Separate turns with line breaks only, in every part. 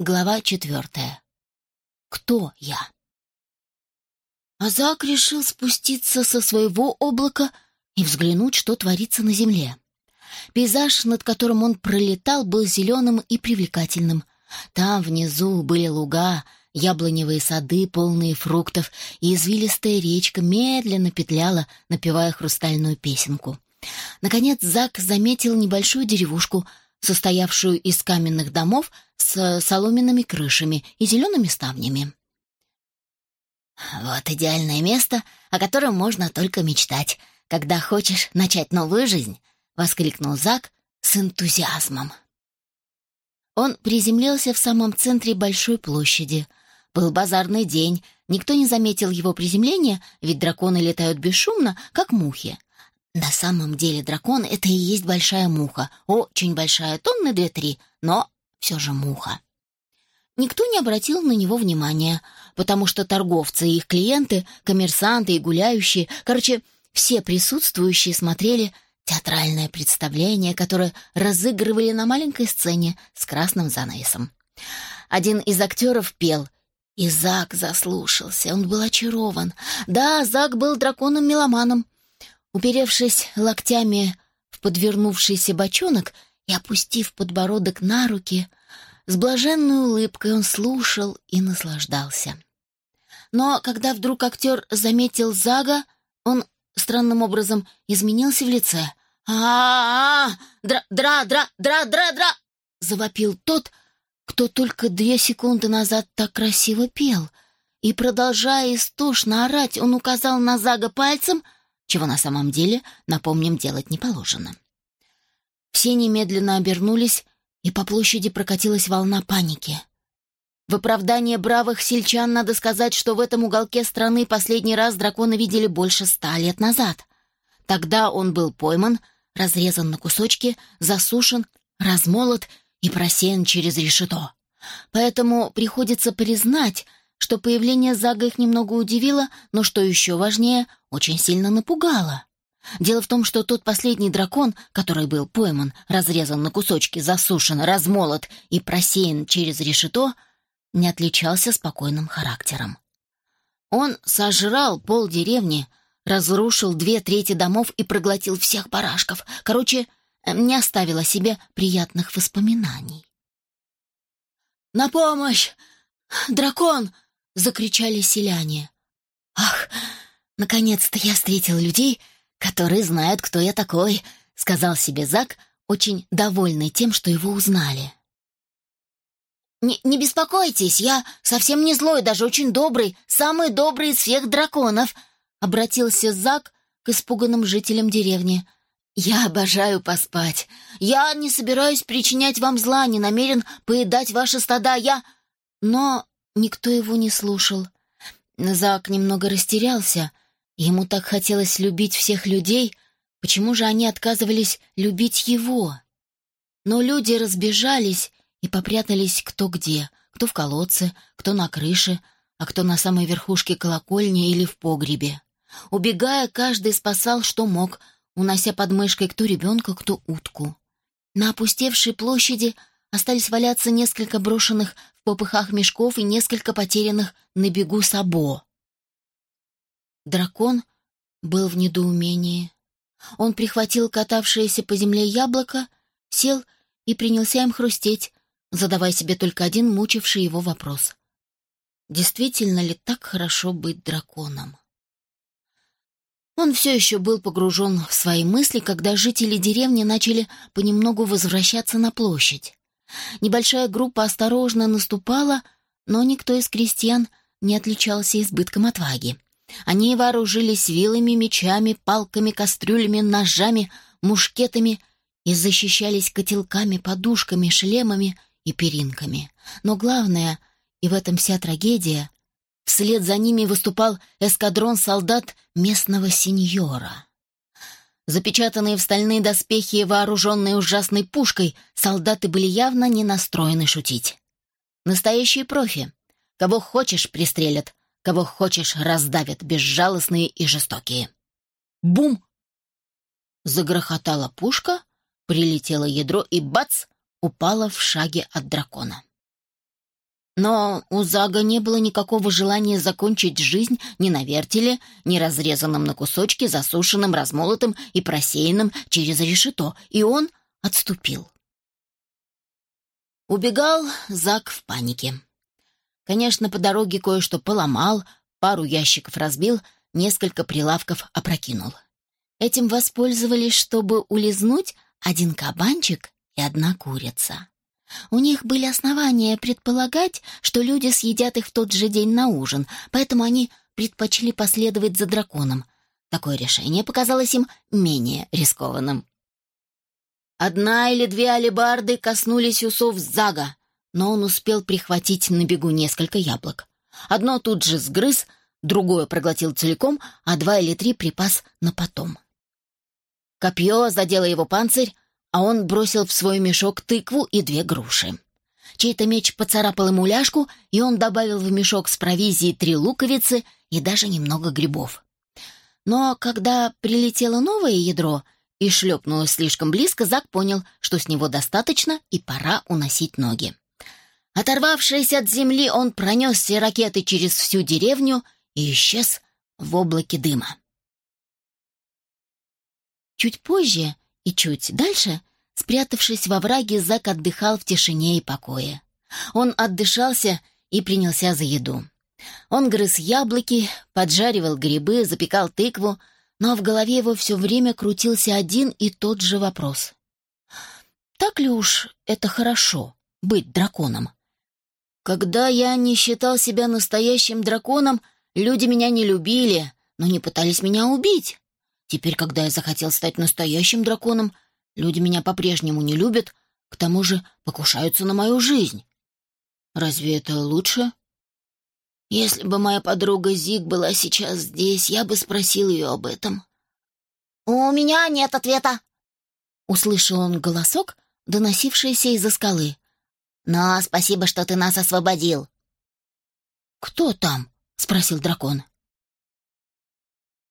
Глава четвертая. Кто я? Азак решил спуститься со своего облака и взглянуть, что творится на земле. Пейзаж, над которым он пролетал, был зеленым и привлекательным. Там внизу были луга, яблоневые сады, полные фруктов, и извилистая речка медленно петляла, напевая хрустальную песенку. Наконец Зак заметил небольшую деревушку — состоявшую из каменных домов с соломенными крышами и зелеными ставнями. «Вот идеальное место, о котором можно только мечтать, когда хочешь начать новую жизнь», — воскликнул Зак с энтузиазмом. Он приземлился в самом центре большой площади. Был базарный день, никто не заметил его приземления, ведь драконы летают бесшумно, как мухи. На самом деле дракон — это и есть большая муха. Очень большая, тонны две-три, но все же муха. Никто не обратил на него внимания, потому что торговцы и их клиенты, коммерсанты и гуляющие, короче, все присутствующие смотрели театральное представление, которое разыгрывали на маленькой сцене с красным занавесом. Один из актеров пел, и Зак заслушался, он был очарован. Да, Зак был драконом-меломаном, Уперевшись локтями в подвернувшийся бочонок и опустив подбородок на руки, с блаженной улыбкой он слушал и наслаждался. Но когда вдруг актер заметил Зага, он странным образом изменился в лице. а а, -а! Дра, дра, дра, дра, дра, дра! завопил тот, кто только две секунды назад так красиво пел. И, продолжая истошно орать, он указал на Зага пальцем — чего на самом деле, напомним, делать не положено. Все немедленно обернулись, и по площади прокатилась волна паники. В оправдание бравых сельчан надо сказать, что в этом уголке страны последний раз дракона видели больше ста лет назад. Тогда он был пойман, разрезан на кусочки, засушен, размолот и просеян через решето. Поэтому приходится признать, что появление Зага их немного удивило, но, что еще важнее, очень сильно напугало. Дело в том, что тот последний дракон, который был пойман, разрезан на кусочки, засушен, размолот и просеян через решето, не отличался спокойным характером. Он сожрал пол деревни, разрушил две трети домов и проглотил всех барашков. Короче, не оставил о себе приятных воспоминаний. «На помощь! Дракон!» закричали селяне. «Ах, наконец-то я встретил людей, которые знают, кто я такой», — сказал себе Зак, очень довольный тем, что его узнали. «Не, не беспокойтесь, я совсем не злой, даже очень добрый, самый добрый из всех драконов», — обратился Зак к испуганным жителям деревни. «Я обожаю поспать. Я не собираюсь причинять вам зла, не намерен поедать ваши стада. Я...» Но Никто его не слушал. Зак немного растерялся. Ему так хотелось любить всех людей. Почему же они отказывались любить его? Но люди разбежались и попрятались кто где. Кто в колодце, кто на крыше, а кто на самой верхушке колокольни или в погребе. Убегая, каждый спасал, что мог, унося под мышкой кто ребенка, кто утку. На опустевшей площади остались валяться несколько брошенных в попыхах мешков и несколько потерянных на бегу сабо. Дракон был в недоумении. Он прихватил катавшееся по земле яблоко, сел и принялся им хрустеть, задавая себе только один мучивший его вопрос. Действительно ли так хорошо быть драконом? Он все еще был погружен в свои мысли, когда жители деревни начали понемногу возвращаться на площадь. Небольшая группа осторожно наступала, но никто из крестьян не отличался избытком отваги. Они вооружились вилами, мечами, палками, кастрюлями, ножами, мушкетами и защищались котелками, подушками, шлемами и перинками. Но главное, и в этом вся трагедия, вслед за ними выступал эскадрон солдат местного сеньора. Запечатанные в стальные доспехи и вооруженные ужасной пушкой, солдаты были явно не настроены шутить. Настоящие профи. Кого хочешь, пристрелят, кого хочешь, раздавят, безжалостные и жестокие. Бум! Загрохотала пушка, прилетело ядро и бац! упало в шаге от дракона. Но у Зага не было никакого желания закончить жизнь ни на вертеле, ни разрезанным на кусочки, засушенным, размолотым и просеянным через решето, и он отступил. Убегал Зак в панике. Конечно, по дороге кое-что поломал, пару ящиков разбил, несколько прилавков опрокинул. Этим воспользовались, чтобы улизнуть один кабанчик и одна курица. У них были основания предполагать, что люди съедят их в тот же день на ужин, поэтому они предпочли последовать за драконом. Такое решение показалось им менее рискованным. Одна или две алебарды коснулись усов Зага, но он успел прихватить на бегу несколько яблок. Одно тут же сгрыз, другое проглотил целиком, а два или три припас на потом. Копье задело его панцирь, а он бросил в свой мешок тыкву и две груши. Чей-то меч поцарапал ему ляжку, и он добавил в мешок с провизией три луковицы и даже немного грибов. Но когда прилетело новое ядро и шлепнулось слишком близко, Зак понял, что с него достаточно и пора уносить ноги. Оторвавшись от земли, он пронес все ракеты через всю деревню и исчез в облаке дыма. Чуть позже и чуть дальше, спрятавшись во враге, Зак отдыхал в тишине и покое. Он отдышался и принялся за еду. Он грыз яблоки, поджаривал грибы, запекал тыкву, но в голове его все время крутился один и тот же вопрос. Так ли уж это хорошо — быть драконом? Когда я не считал себя настоящим драконом, люди меня не любили, но не пытались меня убить. Теперь, когда я захотел стать настоящим драконом, люди меня по-прежнему не любят, к тому же покушаются на мою жизнь. Разве это лучше? Если бы моя подруга Зиг была сейчас здесь, я бы спросил ее об этом. «У меня нет ответа!» Услышал он голосок, доносившийся из-за скалы. «Но спасибо, что ты нас освободил». «Кто там?» — спросил дракон.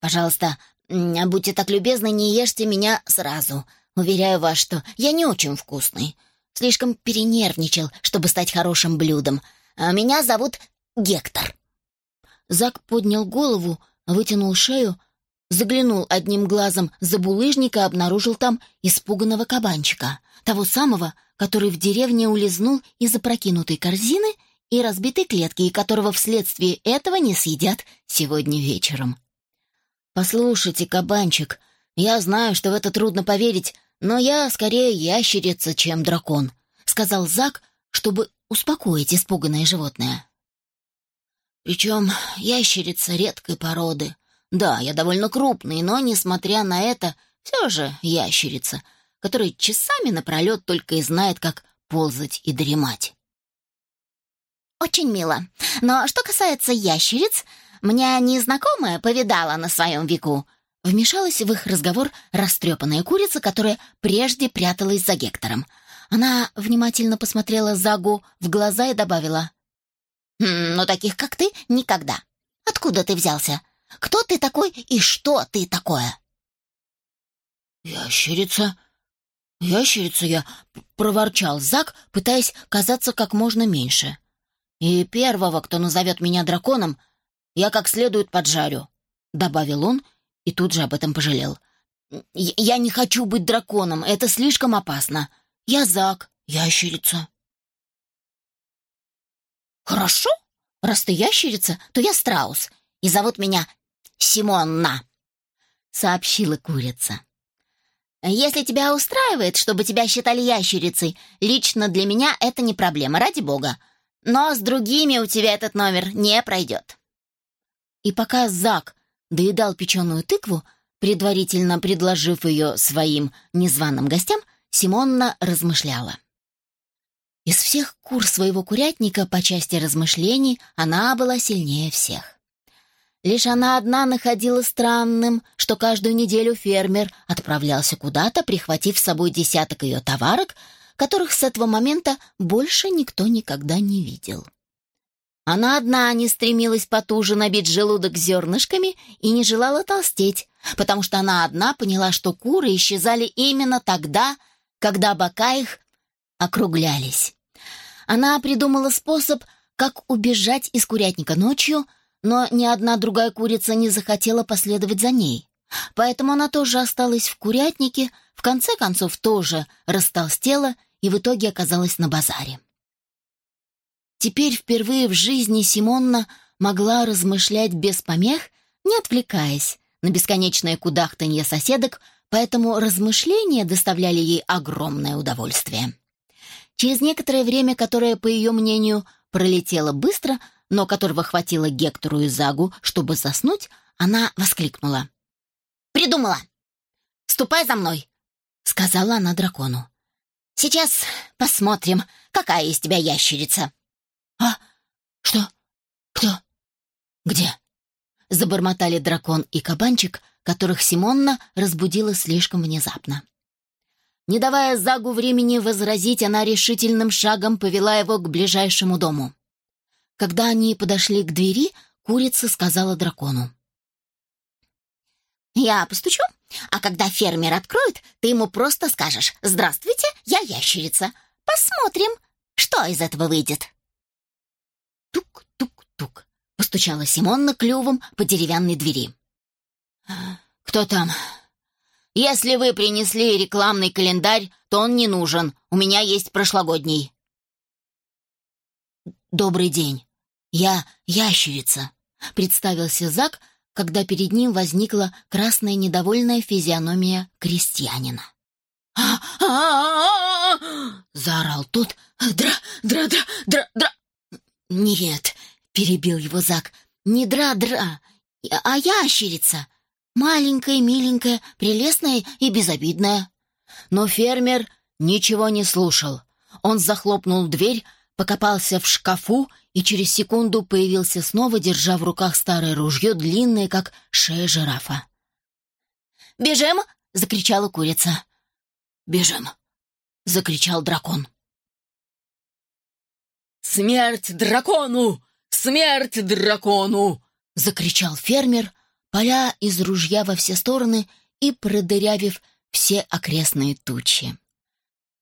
«Пожалуйста, «Будьте так любезны, не ешьте меня сразу. Уверяю вас, что я не очень вкусный. Слишком перенервничал, чтобы стать хорошим блюдом. А меня зовут Гектор». Зак поднял голову, вытянул шею, заглянул одним глазом за булыжник и обнаружил там испуганного кабанчика, того самого, который в деревне улизнул из опрокинутой корзины и разбитой клетки, и которого вследствие этого не съедят сегодня вечером. «Послушайте, кабанчик, я знаю, что в это трудно поверить, но я скорее ящерица, чем дракон», — сказал Зак, чтобы успокоить испуганное животное. «Причем ящерица редкой породы. Да, я довольно крупный, но, несмотря на это, все же ящерица, которая часами напролет только и знает, как ползать и дремать». «Очень мило. Но что касается ящериц, мне незнакомая повидала на своем веку». Вмешалась в их разговор растрепанная курица, которая прежде пряталась за Гектором. Она внимательно посмотрела Загу в глаза и добавила. «Хм, «Но таких, как ты, никогда. Откуда ты взялся? Кто ты такой и что ты такое?»
«Ящерица, ящерица я», — проворчал Заг, пытаясь казаться как можно меньше. «И первого, кто назовет меня драконом, — я как следует поджарю», — добавил он и тут же об этом пожалел. «Я не хочу быть драконом, это слишком опасно. Я Зак, ящерица».
«Хорошо, раз ты ящерица, то я страус, и зовут меня Симонна», — сообщила курица. «Если тебя устраивает, чтобы тебя считали ящерицей, лично для меня это не проблема, ради бога. Но с другими у тебя этот номер не пройдет». И пока Зак доедал печеную тыкву, предварительно предложив ее своим незваным гостям, Симонна размышляла. Из всех кур своего курятника по части размышлений она была сильнее всех. Лишь она одна находила странным, что каждую неделю фермер отправлялся куда-то, прихватив с собой десяток ее товарок, которых с этого момента больше никто никогда не видел. Она одна не стремилась потуже набить желудок зернышками и не желала толстеть, потому что она одна поняла, что куры исчезали именно тогда, когда бока их округлялись. Она придумала способ, как убежать из курятника ночью, но ни одна другая курица не захотела последовать за ней. Поэтому она тоже осталась в курятнике, в конце концов тоже растолстела и в итоге оказалась на базаре. Теперь впервые в жизни Симонна могла размышлять без помех, не отвлекаясь на бесконечное кудахтанье соседок, поэтому размышления доставляли ей огромное удовольствие. Через некоторое время, которое, по ее мнению, пролетело быстро, но которого хватило Гектору и Загу, чтобы заснуть, она воскликнула. «Придумала! Ступай за мной!» — сказала она дракону. «Сейчас посмотрим, какая из тебя ящерица».
«А? Что? Кто? Где?» Забормотали дракон и кабанчик, которых Симонна разбудила слишком внезапно.
Не давая Загу времени возразить, она решительным шагом повела его к ближайшему дому. Когда они подошли к двери, курица сказала дракону. «Я постучу, а когда фермер откроет, ты ему просто скажешь «Здравствуйте, я ящерица». Посмотрим, что из этого выйдет». Тук-тук-тук, постучала Симонна клювом по деревянной двери.
«Кто там?»
«Если вы принесли рекламный календарь, то он не нужен. У меня есть прошлогодний».
«Добрый день. Я ящерица», — представился Зак, когда перед ним возникла красная недовольная физиономия крестьянина.
«А-а-а!» — заорал тот. «Дра-дра-дра-дра-дра!»
«Нет», — перебил его Зак, — «не дра-дра, а ящерица. Маленькая, миленькая, прелестная и безобидная». Но фермер ничего не слушал. Он захлопнул дверь, покопался в шкафу и через секунду появился снова, держа в руках старое ружье, длинное, как шея жирафа.
«Бежим!» — закричала курица.
«Бежим!» — закричал дракон.
«Смерть дракону! Смерть дракону!» — закричал фермер, поля из ружья во все стороны и продырявив все окрестные тучи.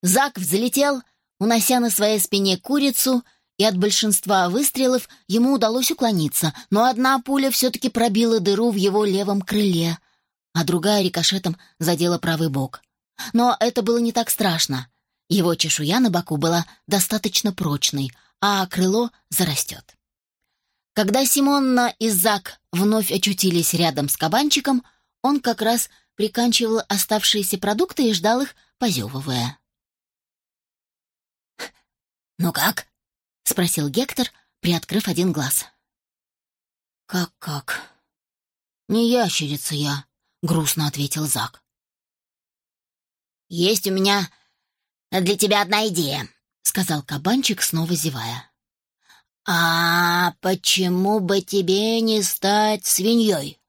Зак взлетел, унося на своей спине курицу, и от большинства выстрелов ему удалось уклониться, но одна пуля все-таки пробила дыру в его левом крыле, а другая рикошетом задела правый бок. Но это было не так страшно. Его чешуя на боку была достаточно прочной, а крыло зарастет. Когда Симонна и Зак вновь очутились рядом с кабанчиком, он как раз приканчивал оставшиеся продукты и ждал их, позевывая.
«Ну как?» — спросил Гектор, приоткрыв один глаз.
«Как-как? Не ящерица я», — грустно ответил Зак.
«Есть у меня для тебя одна идея», — сказал кабанчик, снова зевая. «А почему бы тебе не стать свиньей?»